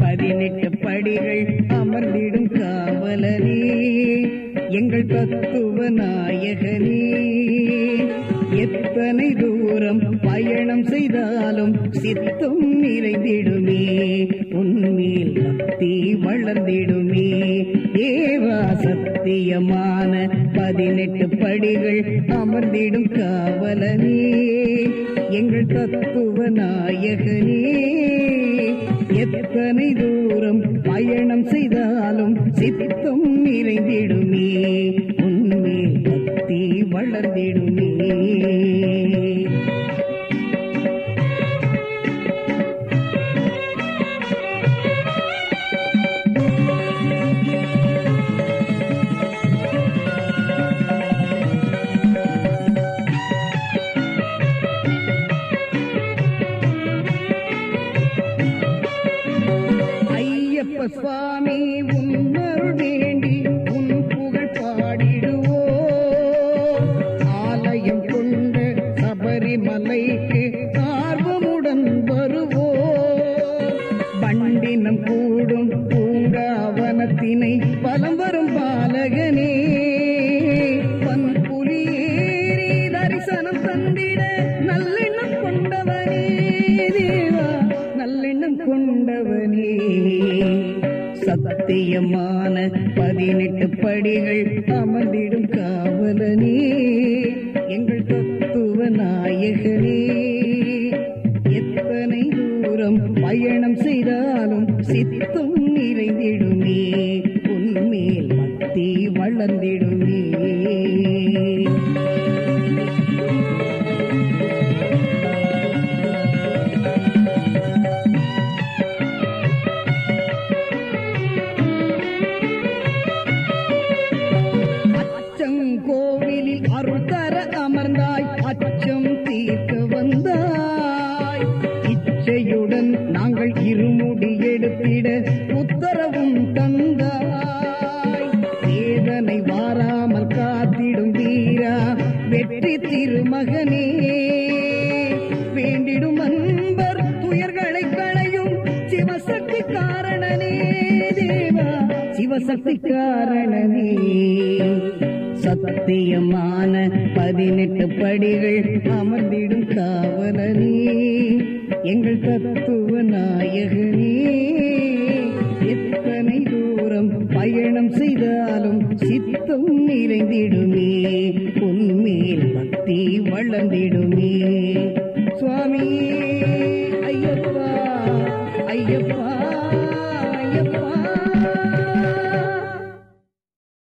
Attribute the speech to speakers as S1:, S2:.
S1: பதினெட்டு படிகள் அமர்ந்திடும் காவலனே எங்கள் தத்துவ நாயகனே. எத்தனை தூரம் பயணம் செய்தாலும் சித்தம் நிறைந்திடுமே உன்மேல் பக்தி வளர்ந்திடுமே. தேவா சத்தியமான பதினெட்டு படிகள் அமர்ந்திடும் காவலனே எங்கள் தத்துவ நாயகனே. எத்தனை தூரம் பயணம் செய்தாலும் சித்தம் நிறைந்திடுமே உண்மை பக்தி வளர்ந்திடுமே. சுவாமி உன்னருள் வேண்டி உன் புகழ் பாடிடுவோ. ஆலயம் கொண்ட சபரிமலைக்கு ஆர்வமுடன் வருவோ. பண்டினம் கூடும் பூங்காவனத்தினை பலம் வரும் பாலகனே. சத்தியமான பதினெட்டு படிகள் அமர்ந்திடும் காவலனே எங்கள் தத்துவ நாயகனே. எத்தனை தூரம் பயணம் செய்தாலும் சித்தம் நிறைந்திடுமே உன்மேல் மத்தி வளர்ந்திடுமே. இருமுடி உத்தரவும் தந்தாய். வேதனை வாராமல் காத்திடும் வீரா வெற்றி திருமகனே. வேண்டிடும் அன்பர் துயர்களை களையும் சிவசக்தி காரணனே தேவா சிவசக்தி காரணனே சத்தியமான பதினெட்டு படிகள் அமர்ந்திடும் காவலனே. எங்கள் தத்துவ நாயகனே. பொன்மேல் பக்தி வளர்ந்திடுமே. சுவாமி ஐயப்பா ஐயப்பா.